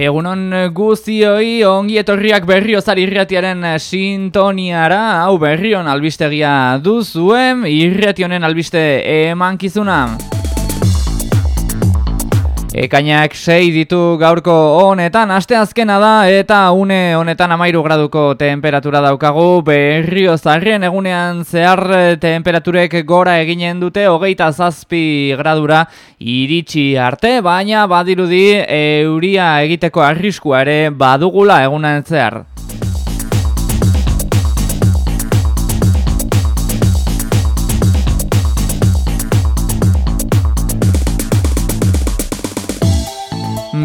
Egunon guzioi ongi etorriak berriozar irratiaren sintoniara, hau berrion albistegia duzuen, irrationen albiste emankizuna. Ekainak sei ditu gaurko honetan, aste azkena da eta une honetan amairu graduko temperatura daukagu berrio zarrien egunean zehar temperaturek gora eginen dute hogeita zazpi gradura iritsi arte, baina badirudi euria egiteko arriskuare badugula egunean zehar.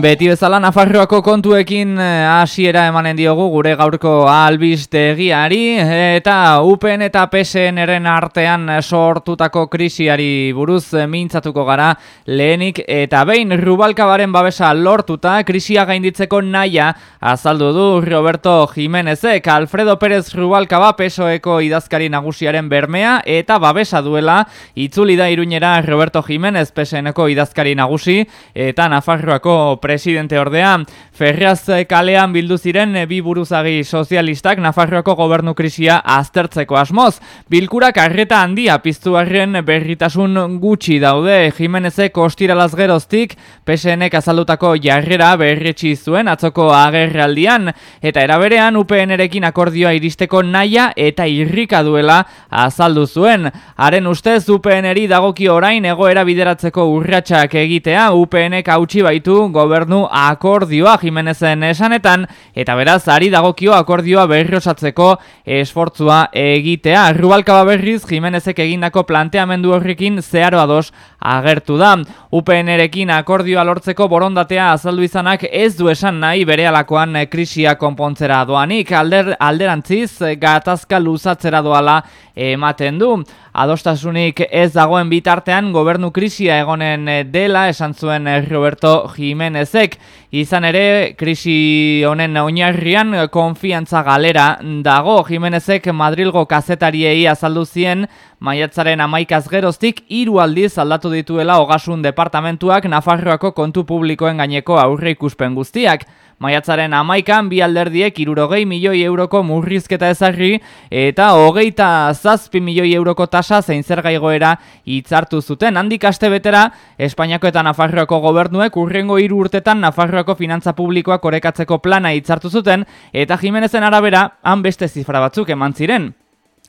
Beti bezala Nafarroako kontuekin eh, hasiera emanen diogu gure gaurko albistegiari eta UPN eta PSNren artean sortutako krisiari buruz mintzatuko gara lehenik eta behin Rubalkabaren babesa lortuta krisia gainditzeko naia azaldu du Roberto Jimenezek Alfredo Pérez Rubalkaba pesoeko idazkari nagusiaren bermea eta babesa duela itzuli da iruñera Roberto Jimenez PSNeko idazkari nagusi eta Nafarroako pre presidente ordea. Ferraz kalean bildu ziren bi buruzagi sozialistak Nafarroako gobernu krisia aztertzeko asmoz. Bilkurak arreta handia piztuarren berritasun gutxi daude. Jimenezek ostiralaz geroztik PSNek azaldutako jarrera berretsi zuen atzoko agerraldian eta eraberean UPN-erekin akordioa iristeko naia eta irrika duela azaldu zuen. Haren ustez UPN-eri dagoki orain egoera bideratzeko urratsak egitea UPN-ek hautsi baitu gobernu gobernu akordioa Jimenezen esanetan eta beraz ari dagokio akordioa berriosatzeko esfortzua egitea. Rubalkaba berriz Jimenezek egindako planteamendu horrekin zeharo ados agertu da. UPN-erekin akordioa lortzeko borondatea azaldu izanak ez du esan nahi bere alakoan krisia konpontzera doanik. Alder, alderantziz gatazka luzatzera doala ematen du. Adostasunik ez dagoen bitartean gobernu krisia egonen dela esan zuen Roberto Jimenezek. Izan ere, krisi honen oinarrian konfiantza galera dago. Jimenezek Madrilgo kazetariei azaldu zien maiatzaren amaikaz geroztik hiru aldiz aldatu dituela ogasun departamentuak Nafarroako kontu publikoen gaineko aurre ikuspen guztiak. Maiatzaren amaikan bi alderdiek irurogei milioi euroko murrizketa ezarri eta hogeita zazpi milioi euroko tasa zein zergaigoera hitzartu zuten. Handik aste betera, Espainiako eta Nafarroako gobernuek urrengo hiru urtetan Nafarroako finantza publikoak orekatzeko plana hitzartu zuten eta Jimenezen arabera han beste zifra batzuk eman ziren.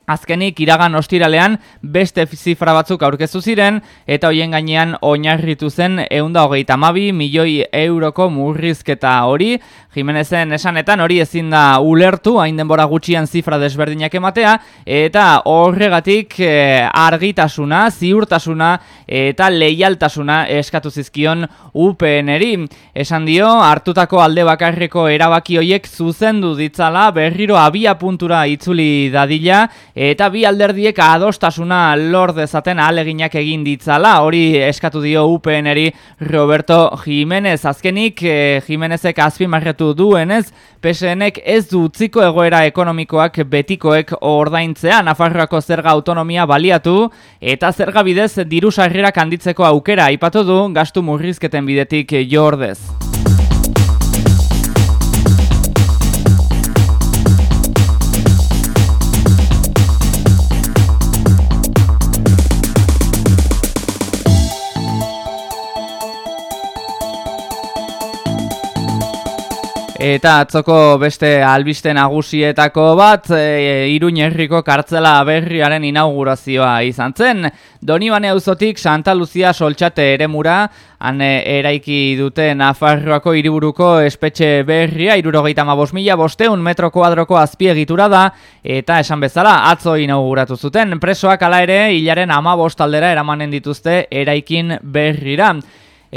Azkenik iragan ostiralean beste zifra batzuk aurkeztu ziren eta hoien gainean oinarritu zen eunda hogeita mabi milioi euroko murrizketa hori. Jimenezen esanetan hori ezin da ulertu hain denbora gutxian zifra desberdinak ematea eta horregatik e, argitasuna, ziurtasuna eta leialtasuna eskatu zizkion UPN-eri. Esan dio hartutako alde bakarreko erabaki hoiek zuzendu ditzala berriro abia puntura itzuli dadila eta bi alderdiek adostasuna lor dezaten aleginak egin ditzala, hori eskatu dio UPN-eri Roberto Jimenez. Azkenik, e, Jimenezek azpimarretu duenez, PSNek ez du utziko egoera ekonomikoak betikoek ordaintzea, Nafarroako zerga autonomia baliatu, eta zerga bidez diru sarrerak handitzeko aukera aipatu du gastu murrizketen bidetik jordez. Eta atzoko beste albiste nagusietako bat, e, Iruñ herriko kartzela berriaren inaugurazioa izan zen. Donibane auzotik Santa Lucia soltxate eremura, han e, eraiki dute Nafarroako hiriburuko espetxe berria, irurogeita mabos mila bosteun metro kuadroko azpiegitura da, eta esan bezala atzo inauguratu zuten. Presoak ala ere, hilaren amabostaldera eramanen dituzte eraikin berrira.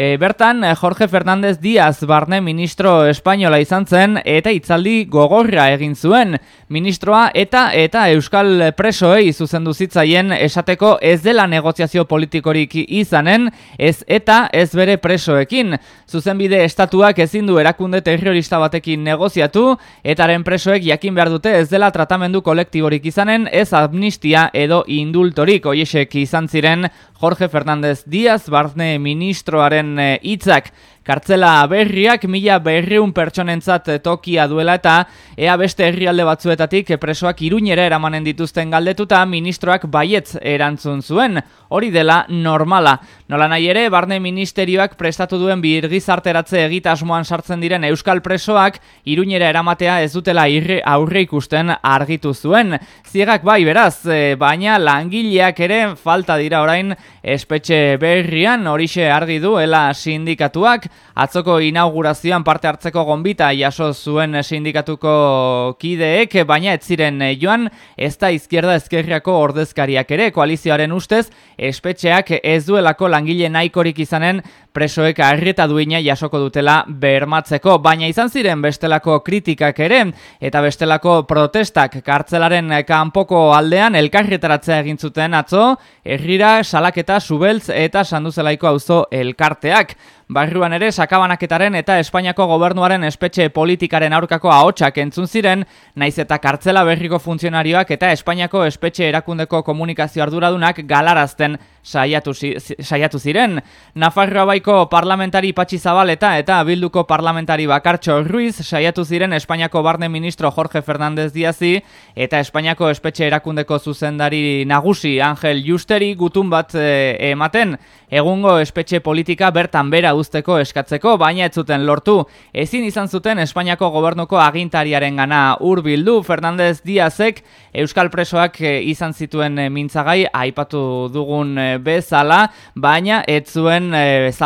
E, bertan, Jorge Fernández Díaz barne ministro espainola izan zen eta itzaldi gogorra egin zuen. Ministroa eta eta Euskal presoei zuzendu zitzaien esateko ez dela negoziazio politikorik izanen, ez eta ez bere presoekin. Zuzenbide estatuak ezin du erakunde terrorista batekin negoziatu, etaren presoek jakin behar dute ez dela tratamendu kolektiborik izanen, ez amnistia edo indultorik oiesek izan ziren Jorge Fernández Díaz barne ministroaren Eh, hitzak Kartzela berriak mila berriun pertsonentzat tokia duela eta ea beste herrialde batzuetatik presoak iruñera eramanen dituzten galdetuta ministroak baietz erantzun zuen. Hori dela normala. Nola nahi ere, barne ministerioak prestatu duen birgizarteratze egitasmoan sartzen diren euskal presoak iruñera eramatea ez dutela irre aurre ikusten argitu zuen. Ziegak bai beraz, e, baina langileak ere falta dira orain espetxe berrian horixe argi duela sindikatuak. Atzoko inaugurazioan parte hartzeko gonbita jaso zuen sindikatuko kideek, baina ez ziren joan. Ez da izkierda ezkerriako ordezkariak ere koalizioaren ustez espetxeak ez duelako langile nahikorik izanen presoek arrieta duina jasoko dutela bermatzeko, baina izan ziren bestelako kritikak ere eta bestelako protestak kartzelaren kanpoko aldean elkarretaratzea egin zuten atzo, herrira salaketa subeltz eta sanduzelaiko auzo elkarteak. Barruan ere sakabanaketaren eta Espainiako gobernuaren espetxe politikaren aurkako ahotsak entzun ziren, naiz eta kartzela berriko funtzionarioak eta Espainiako espetxe erakundeko komunikazio arduradunak galarazten saiatu, saiatu ziren. Nafarroa baiko parlamentari Patxi Zabaleta eta Bilduko parlamentari Bakartxo Ruiz saiatu ziren Espainiako barne ministro Jorge Fernández Diazi eta Espainiako espetxe erakundeko zuzendari nagusi Angel Justeri gutun bat eh, ematen egungo espetxe politika bertan bera uzteko eskatzeko, baina ez zuten lortu. Ezin izan zuten Espainiako gobernuko agintariaren gana urbildu, Fernandez Diazek Euskal Presoak eh, izan zituen eh, mintzagai, aipatu dugun bezala, baina ez zuen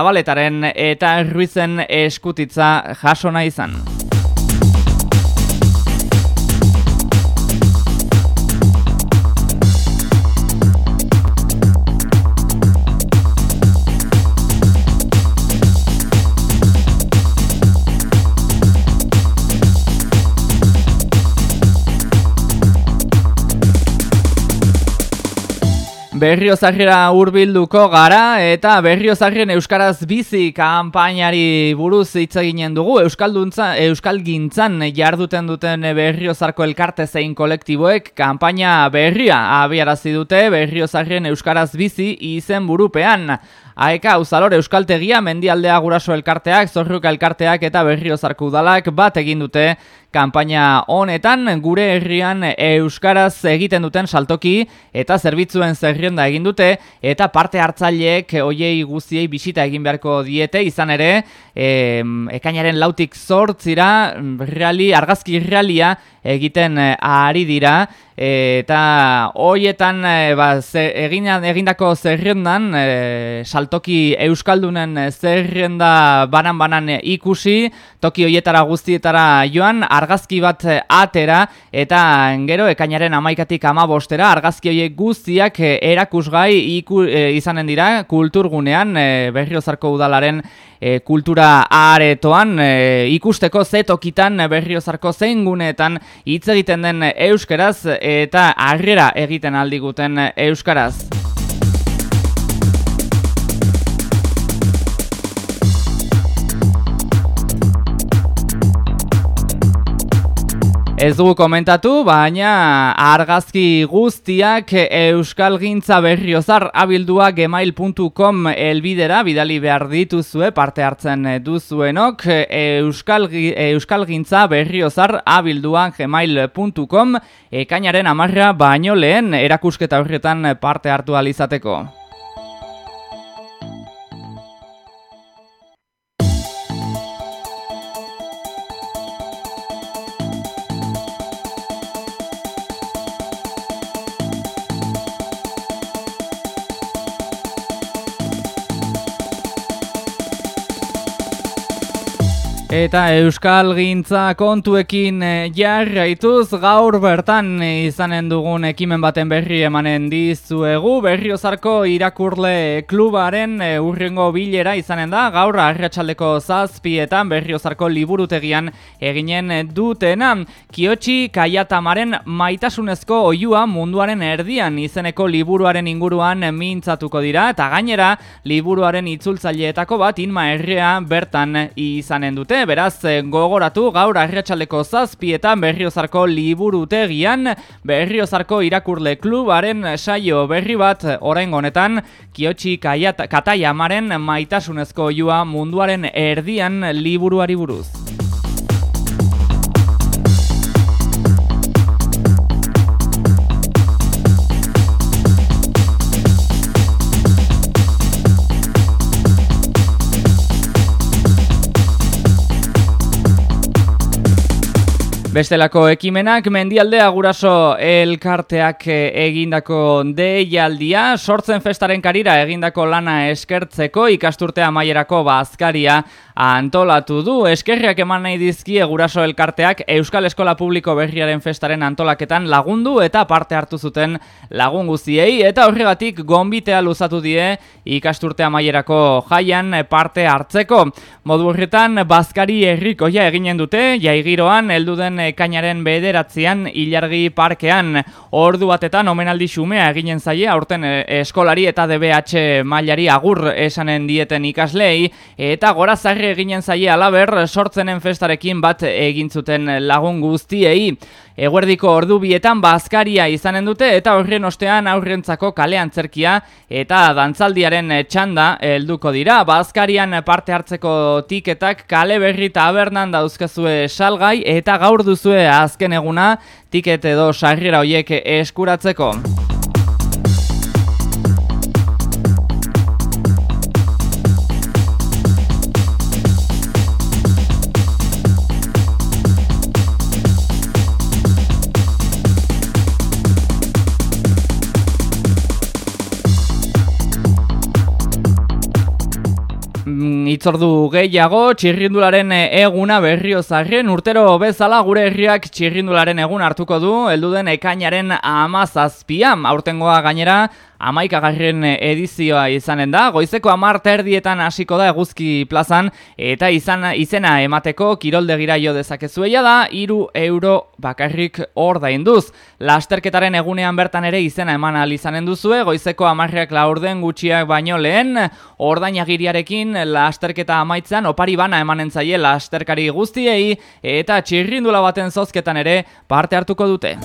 zabaletaren eta ruizen eskutitza jasona izan. Berriozarrera hurbilduko gara eta Berriozarren Euskaraz bizi kanpainari buruz hitz eginen dugu. Euskalduntza, Euskalgintzan jarduten duten Berriozarko elkarte zein kolektiboek kanpaina berria abiarazi dute Berriozarren Euskaraz bizi izen burupean. Aeka, Uzalor, Euskaltegia, Mendialdea Guraso Elkarteak, Zorruka Elkarteak eta Berriozarko Udalak bat egin dute kanpaina honetan gure herrian euskaraz egiten duten saltoki eta zerbitzuen zerrienda egin dute eta parte hartzaileek hoiei guztiei bisita egin beharko diete. Izan ere e, ekainaren lautik zortzira reali, argazki realia egiten ari dira. Eta hoietan e, ba, egin, egindako zerrendan e, saltoki euskaldunen zerrenda banan-banan ikusi, toki hoietara guztietara joan, argazki bat atera, eta gero ekainaren amaikatik amabostera, argazki horiek guztiak erakusgai iku, e, izanen dira kulturgunean e, berriozarko udalaren e, kultura aretoan e, ikusteko zetokitan berriozarko zein guneetan hitz egiten den euskeraz eta harrera egiten aldiguten euskaraz. Ez dugu komentatu, baina argazki guztiak euskalgintza berriozar abildua gemail.com elbidera bidali behar dituzue parte hartzen duzuenok euskalgintza berriozar abildua gemail.com ekainaren amarra baino lehen erakusketa horretan parte hartu alizateko. Eta Euskal Gintza kontuekin eh, jarraituz gaur bertan izanen dugun ekimen baten berri emanen dizuegu. Berriozarko irakurle klubaren eh, urrengo bilera izanen da. Gaur arratsaldeko zazpietan berriozarko liburutegian eginen dutena. Kiotxi kaiatamaren maitasunezko oiua munduaren erdian izeneko liburuaren inguruan mintzatuko dira. Eta gainera liburuaren itzultzaileetako bat inma errea bertan izanen dute beraz gogoratu gaur arratsaldeko zazpietan berriozarko liburutegian berriozarko irakurle klubaren saio berri bat orain honetan kiotxi kataiamaren maitasunezko joa munduaren erdian liburuari buruz. Bestelako ekimenak mendialdea guraso elkarteak eh, egindako deialdia, sortzen festaren karira egindako lana eskertzeko ikasturtea maierako bazkaria antolatu du. Eskerriak eman nahi dizkie guraso elkarteak Euskal Eskola Publiko Berriaren festaren antolaketan lagundu eta parte hartu zuten lagun guztiei eta horregatik gonbitea luzatu die ikasturtea maierako jaian parte hartzeko. Modu horretan bazkari herrikoia eginen dute, jaigiroan elduden ekainaren bederatzean ilargi parkean ordu batetan omenaldi xumea eginen zaie aurten eh, eskolari eta DBH mailari agur esanen dieten ikaslei eta gora zarri eginen zaie alaber sortzenen festarekin bat egin zuten lagun guztiei Eguerdiko ordu bietan bazkaria izanen dute eta horren ostean aurrentzako kalean zerkia eta dantzaldiaren txanda helduko dira. Bazkarian parte hartzeko tiketak kale berri tabernan dauzkezue salgai eta gaur duzue azken eguna tiket edo sarrera hoiek eskuratzeko. Itzordu gehiago, txirrindularen eguna berriozarren, urtero bezala gure herriak txirrindularen egun hartuko du, elduden ekainaren amazazpiam, aurtengoa gainera, amaikagarren edizioa izanen da, goizeko amart erdietan hasiko da eguzki plazan, eta izan izena emateko kiroldegira jo dezakezueia da, iru euro bakarrik hor da induz. Lasterketaren egunean bertan ere izena eman izanen duzue, goizeko amarriak laurden gutxiak baino lehen, ordainagiriarekin lasterketa amaitzan, opari bana emanen zaie lasterkari guztiei, eta txirrindula baten zozketan ere parte hartuko dute.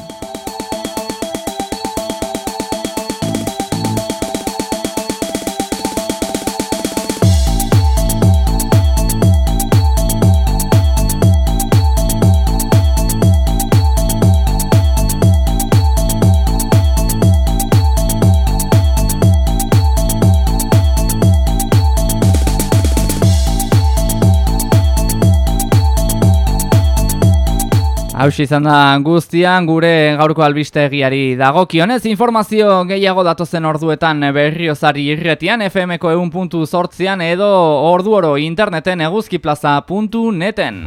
Hauz izan da guztian gure gaurko albistegiari dagokionez informazio gehiago datozen orduetan berriozari irretian FMko egun puntu edo ordu oro interneten eguzkiplaza.neten.